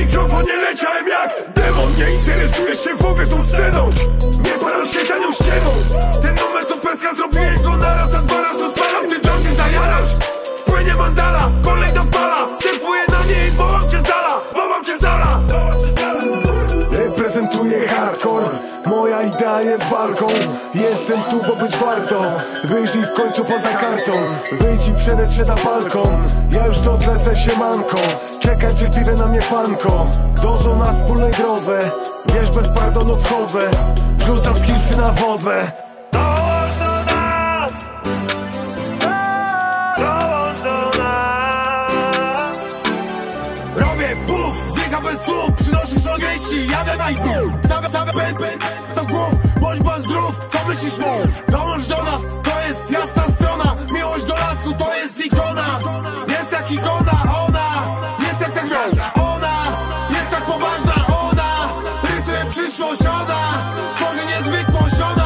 mikrofonie leciałem jak demon Nie Moja jest walką Jestem tu, bo być warto. Wyjrzyj w końcu poza kartą Wyjdź i przelecz się na balkon. Ja już to lecę się manką Czekaj cierpliwie na mnie fanko Dozą na wspólnej drodze Wiesz, bez pardonu wchodzę. Wrzucam skillsy na wodze. Dołącz do nas! Dołącz do nas! Robię buf, zwieka bez słów Przynosisz ogieści, jadę najpierw Stawę, stawę, pęd, pęd, to głów myślisz mu? Dołącz do nas, to jest jasna strona. Miłość do lasu, to jest ikona. Jest jak ikona, ona. Jest jak ta gra, ona. Jest tak poważna, ona. Rysuje przyszłość, ona. Tworzy niezbyt mosiona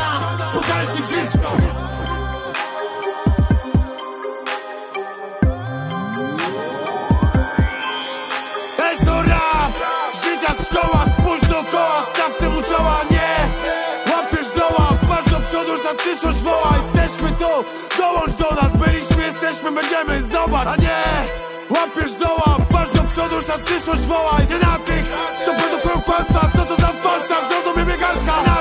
przyszłość woła Jesteśmy tu, dołącz do nas, byliśmy, jesteśmy, będziemy, zobacz, a nie Łapiesz doła, patrz do przodu, już na przyszłość woła. Nie na tych, co produkują kłamstwa, co to za falsa, zrozumie mnie garstka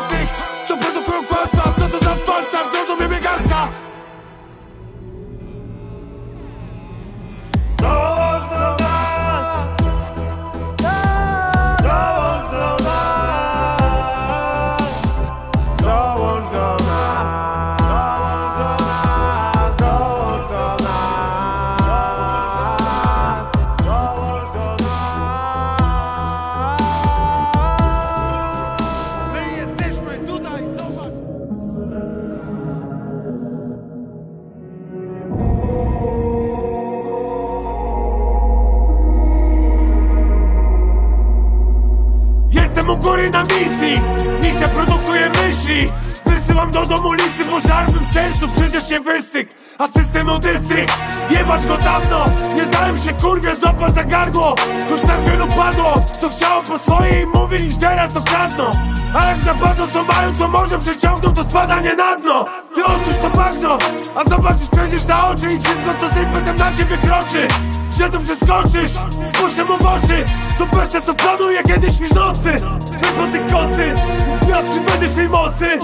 Jestem u góry na misji. Misja produkuje myśli Wysyłam do domu listy po żartym sercu Przecież nie wystyk, a systemu dystrykt. Jebać go dawno. Nie dałem się kurwie złapać za gardło. Choć tak wielu padło Co chciało po swojej mówili, iż teraz to kradną. A jak zapadną co mają to może przeciągną To spadanie na dno A zobaczysz przecież na oczy I wszystko co z impetem na ciebie kroczy. Że to przeskoczysz, spójrz mu w oczy. To bestia co planuje kiedyś śpisz nocy. Bez po tych kocy, z gwiazd przybędziesz tej mocy